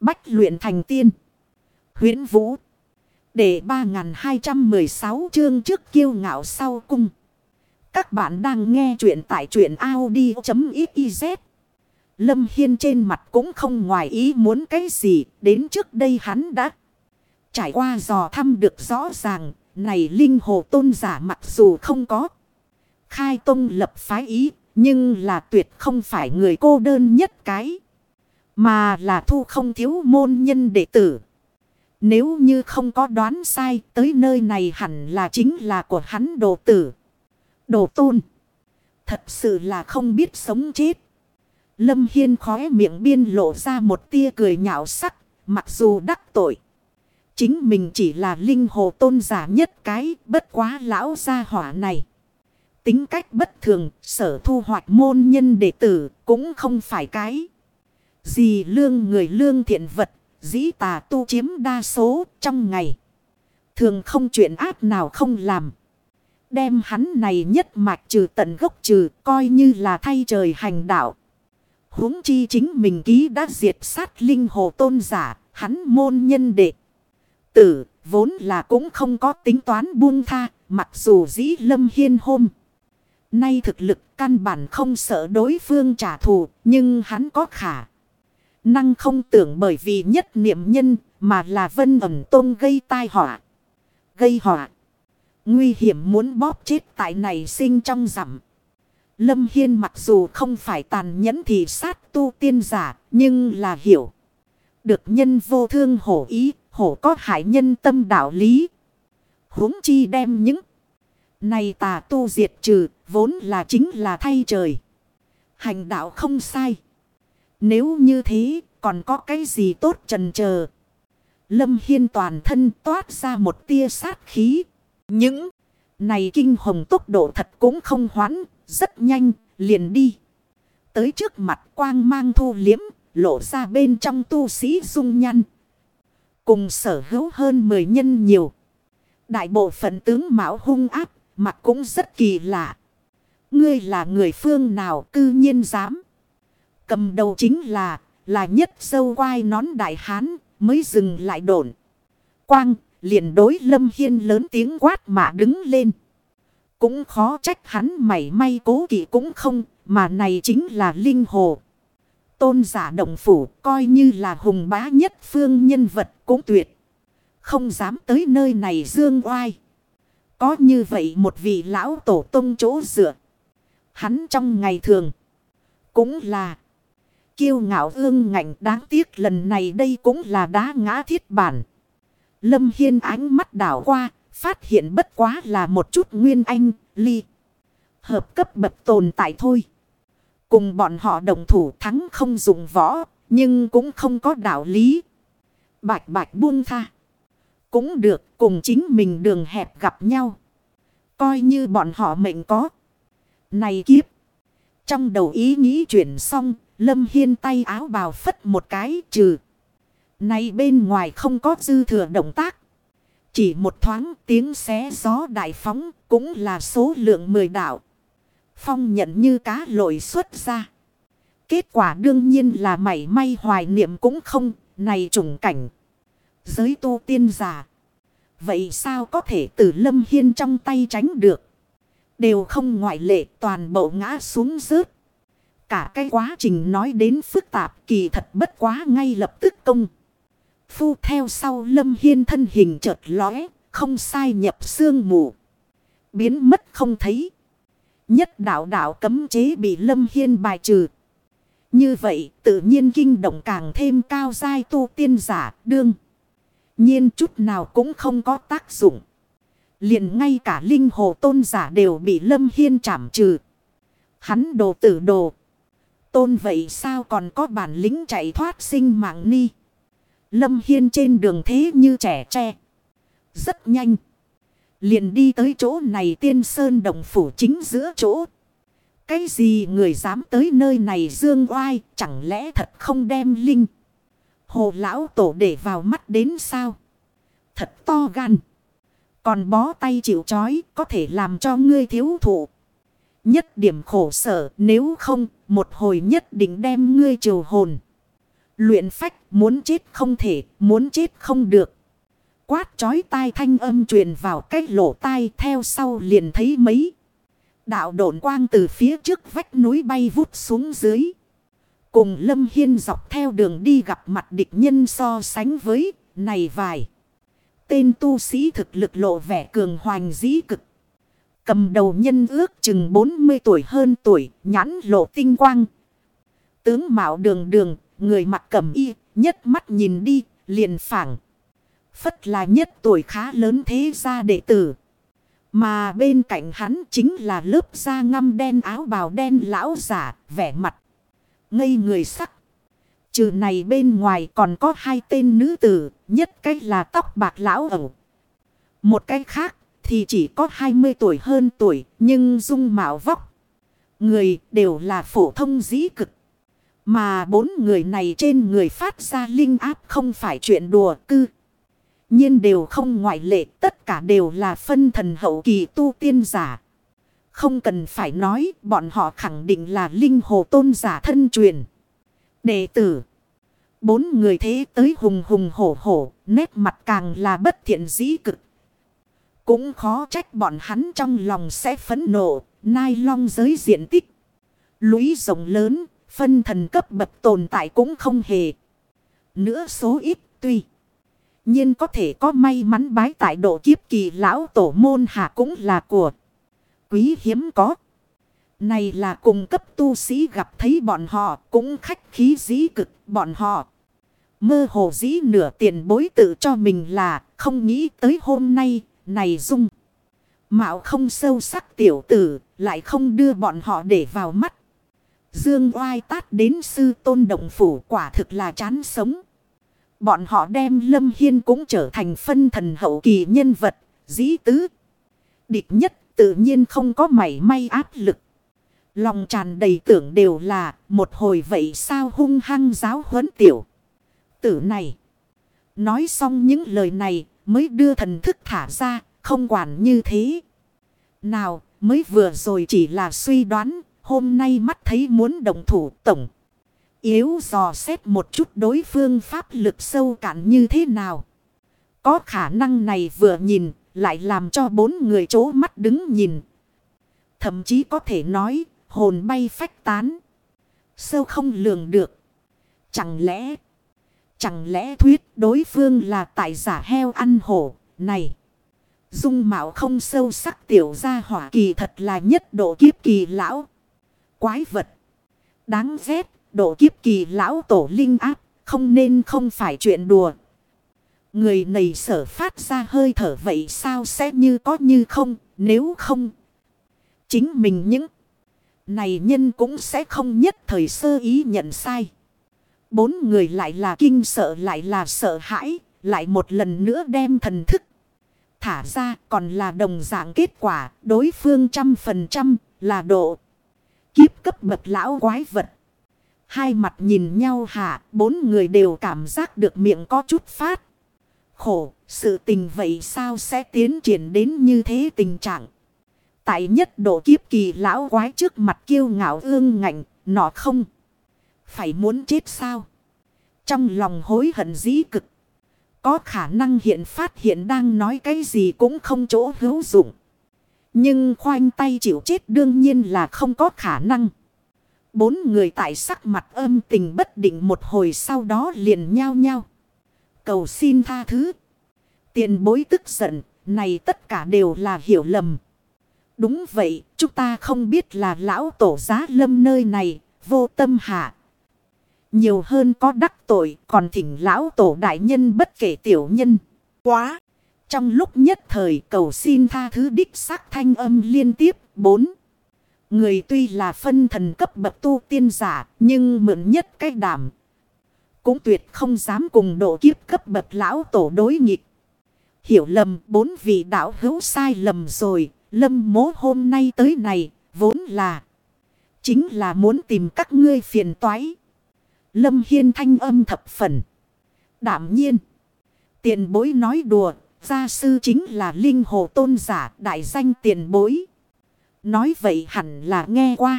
Bách luyện thành tiên. huyễn Vũ. Để 3216 chương trước kiêu ngạo sau cung. Các bạn đang nghe truyện tại truyện Audi.xyz. Lâm Hiên trên mặt cũng không ngoài ý muốn cái gì. Đến trước đây hắn đã trải qua dò thăm được rõ ràng. Này linh hồ tôn giả mặc dù không có khai tông lập phái ý. Nhưng là tuyệt không phải người cô đơn nhất cái. Mà là thu không thiếu môn nhân đệ tử. Nếu như không có đoán sai, tới nơi này hẳn là chính là của hắn đồ tử. Đồ tôn. Thật sự là không biết sống chết. Lâm Hiên khóe miệng biên lộ ra một tia cười nhạo sắc. Mặc dù đắc tội. Chính mình chỉ là linh hồ tôn giả nhất cái, bất quá lão gia hỏa này. Tính cách bất thường, sở thu hoạch môn nhân đệ tử cũng không phải cái dì lương người lương thiện vật, dĩ tà tu chiếm đa số trong ngày. Thường không chuyện ác nào không làm. Đem hắn này nhất mạch trừ tận gốc trừ coi như là thay trời hành đạo. huống chi chính mình ký đã diệt sát linh hồ tôn giả, hắn môn nhân đệ. Tử, vốn là cũng không có tính toán buông tha, mặc dù dĩ lâm hiên hôm. Nay thực lực căn bản không sợ đối phương trả thù, nhưng hắn có khả. Năng không tưởng bởi vì nhất niệm nhân mà là vân ẩm tôn gây tai họa. Gây họa. Nguy hiểm muốn bóp chết tại này sinh trong rằm. Lâm Hiên mặc dù không phải tàn nhẫn thì sát tu tiên giả, nhưng là hiểu. Được nhân vô thương hổ ý, hổ có hại nhân tâm đạo lý. huống chi đem những này tà tu diệt trừ, vốn là chính là thay trời. Hành đạo không sai. Nếu như thế, còn có cái gì tốt trần chờ Lâm Hiên toàn thân toát ra một tia sát khí. Những này kinh hồng tốc độ thật cũng không hoãn, rất nhanh, liền đi. Tới trước mặt quang mang thu liếm, lộ ra bên trong tu sĩ dung nhăn. Cùng sở hữu hơn 10 nhân nhiều. Đại bộ phận tướng mạo hung áp, mặt cũng rất kỳ lạ. Ngươi là người phương nào cư nhiên dám. Cầm đầu chính là, là nhất sâu quai nón đại hán, mới dừng lại đổn. Quang, liền đối lâm hiên lớn tiếng quát mà đứng lên. Cũng khó trách hắn mảy may cố kỵ cũng không, mà này chính là linh hồ. Tôn giả động phủ coi như là hùng bá nhất phương nhân vật cũng tuyệt. Không dám tới nơi này dương oai. Có như vậy một vị lão tổ tông chỗ dựa. Hắn trong ngày thường cũng là kiêu ngạo ương ngạnh đáng tiếc lần này đây cũng là đá ngã thiết bản. Lâm Hiên ánh mắt đảo qua, phát hiện bất quá là một chút nguyên anh, ly. Hợp cấp bậc tồn tại thôi. Cùng bọn họ đồng thủ thắng không dùng võ, nhưng cũng không có đạo lý. Bạch bạch buông tha. Cũng được cùng chính mình đường hẹp gặp nhau. Coi như bọn họ mệnh có. Này kiếp. Trong đầu ý nghĩ chuyển xong, Lâm Hiên tay áo bào phất một cái trừ. Này bên ngoài không có dư thừa động tác. Chỉ một thoáng tiếng xé gió đại phóng cũng là số lượng mười đạo. Phong nhận như cá lội xuất ra. Kết quả đương nhiên là mảy may hoài niệm cũng không, này trùng cảnh. Giới tu tiên giả. Vậy sao có thể từ lâm hiên trong tay tránh được? Đều không ngoại lệ toàn bộ ngã xuống rớt. Cả cái quá trình nói đến phức tạp kỳ thật bất quá ngay lập tức công. Phu theo sau lâm hiên thân hình chợt lóe, không sai nhập xương mù. Biến mất không thấy. Nhất đạo đạo cấm chế bị lâm hiên bài trừ. Như vậy tự nhiên kinh động càng thêm cao dai tu tiên giả đương. nhiên chút nào cũng không có tác dụng. liền ngay cả linh hồ tôn giả đều bị lâm hiên trảm trừ. Hắn đồ tử đồ. Tôn vậy sao còn có bản lính chạy thoát sinh mạng ni. Lâm Hiên trên đường thế như trẻ tre. Rất nhanh. Liền đi tới chỗ này tiên sơn đồng phủ chính giữa chỗ. Cái gì người dám tới nơi này dương oai, chẳng lẽ thật không đem linh. Hồ lão tổ để vào mắt đến sao. Thật to gan. Còn bó tay chịu chói có thể làm cho ngươi thiếu thụ. Nhất điểm khổ sở nếu không một hồi nhất định đem ngươi trừ hồn. Luyện phách muốn chết không thể, muốn chết không được. Quát chói tai thanh âm truyền vào cách lỗ tai theo sau liền thấy mấy. Đạo độn quang từ phía trước vách núi bay vút xuống dưới. Cùng Lâm Hiên dọc theo đường đi gặp mặt địch nhân so sánh với này vài. Tên tu sĩ thực lực lộ vẻ cường hoành dĩ cực. Cầm đầu nhân ước chừng 40 tuổi hơn tuổi, nhãn lộ tinh quang. Tướng mạo đường đường, người mặt cầm y, nhất mắt nhìn đi, liền phảng. Phất là nhất tuổi khá lớn thế gia đệ tử. Mà bên cạnh hắn chính là lớp da ngăm đen áo bào đen lão giả, vẻ mặt. Ngây người sắc. Trừ này bên ngoài còn có hai tên nữ tử, nhất cách là tóc bạc lão ẩu. Một cái khác thì chỉ có 20 tuổi hơn tuổi, nhưng dung mạo vóc. Người đều là phổ thông dĩ cực. Mà bốn người này trên người phát ra linh áp không phải chuyện đùa cư. nhiên đều không ngoại lệ, tất cả đều là phân thần hậu kỳ tu tiên giả. Không cần phải nói, bọn họ khẳng định là linh hồ tôn giả thân truyền. Đệ tử. Bốn người thế tới hùng hùng hổ hổ, nét mặt càng là bất thiện dĩ cực. Cũng khó trách bọn hắn trong lòng sẽ phấn nộ, nai long giới diện tích. Lũy rộng lớn, phân thần cấp bậc tồn tại cũng không hề. Nữa số ít tuy. nhiên có thể có may mắn bái tại độ kiếp kỳ lão tổ môn hạ cũng là của. Quý hiếm có. Này là cùng cấp tu sĩ gặp thấy bọn họ cũng khách khí dĩ cực bọn họ. Mơ hồ dĩ nửa tiền bối tự cho mình là không nghĩ tới hôm nay này dung. Mạo không sâu sắc tiểu tử lại không đưa bọn họ để vào mắt. Dương oai tát đến sư tôn động phủ quả thực là chán sống. Bọn họ đem Lâm Hiên cũng trở thành phân thần hậu kỳ nhân vật, dĩ tứ. Địch nhất tự nhiên không có mảy may áp lực. Lòng tràn đầy tưởng đều là một hồi vậy sao hung hăng giáo huấn tiểu. Tử này. Nói xong những lời này mới đưa thần thức thả ra, không quản như thế. Nào, mới vừa rồi chỉ là suy đoán, hôm nay mắt thấy muốn đồng thủ tổng. Yếu dò xét một chút đối phương pháp lực sâu cạn như thế nào. Có khả năng này vừa nhìn, lại làm cho bốn người chố mắt đứng nhìn. Thậm chí có thể nói, hồn bay phách tán. Sâu không lường được. Chẳng lẽ... Chẳng lẽ thuyết đối phương là tại giả heo ăn hổ này. Dung mạo không sâu sắc tiểu gia hỏa kỳ thật là nhất độ kiếp kỳ lão. Quái vật. Đáng ghét độ kiếp kỳ lão tổ linh áp, không nên không phải chuyện đùa. Người này sở phát ra hơi thở vậy sao sẽ như có như không nếu không. Chính mình những này nhân cũng sẽ không nhất thời sơ ý nhận sai. Bốn người lại là kinh sợ lại là sợ hãi, lại một lần nữa đem thần thức. Thả ra còn là đồng dạng kết quả, đối phương trăm phần trăm là độ. Kiếp cấp bậc lão quái vật. Hai mặt nhìn nhau hạ, bốn người đều cảm giác được miệng có chút phát. Khổ, sự tình vậy sao sẽ tiến triển đến như thế tình trạng. Tại nhất độ kiếp kỳ lão quái trước mặt kiêu ngạo ương ngạnh, nó không. Phải muốn chết sao? Trong lòng hối hận dĩ cực. Có khả năng hiện phát hiện đang nói cái gì cũng không chỗ hữu dụng. Nhưng khoanh tay chịu chết đương nhiên là không có khả năng. Bốn người tại sắc mặt âm tình bất định một hồi sau đó liền nhao nhao. Cầu xin tha thứ. Tiền bối tức giận, này tất cả đều là hiểu lầm. Đúng vậy, chúng ta không biết là lão tổ giá lâm nơi này, vô tâm hạ. Nhiều hơn có đắc tội, còn thỉnh lão tổ đại nhân bất kể tiểu nhân. Quá! Trong lúc nhất thời cầu xin tha thứ đích xác thanh âm liên tiếp, bốn. Người tuy là phân thần cấp bậc tu tiên giả, nhưng mượn nhất cái đảm. Cũng tuyệt không dám cùng độ kiếp cấp bậc lão tổ đối nghịch. Hiểu lầm bốn vị đạo hữu sai lầm rồi, lâm mố hôm nay tới này, vốn là. Chính là muốn tìm các ngươi phiền toái. Lâm Hiên thanh âm thập phần. Đảm nhiên. Tiền bối nói đùa. Gia sư chính là linh hồ tôn giả đại danh tiền bối. Nói vậy hẳn là nghe qua.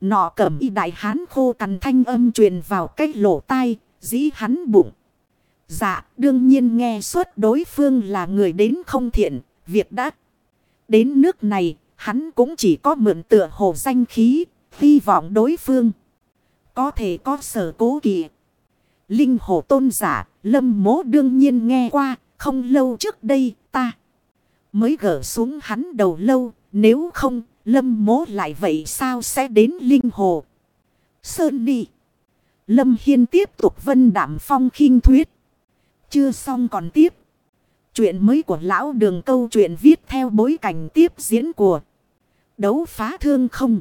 Nọ cẩm y đại hán khô cằn thanh âm truyền vào cách lỗ tai. dĩ hắn bụng. Dạ, đương nhiên nghe suốt đối phương là người đến không thiện, việc đã. Đến nước này, hắn cũng chỉ có mượn tựa hồ danh khí, hy vọng đối phương. Có thể có sở cố kỵ. Linh hồ tôn giả, lâm mố đương nhiên nghe qua, không lâu trước đây ta mới gỡ xuống hắn đầu lâu, nếu không, lâm mố lại vậy sao sẽ đến linh hồ. Sơn đi. Lâm Hiên tiếp tục vân đảm phong khinh thuyết. Chưa xong còn tiếp. Chuyện mới của lão đường câu chuyện viết theo bối cảnh tiếp diễn của đấu phá thương không.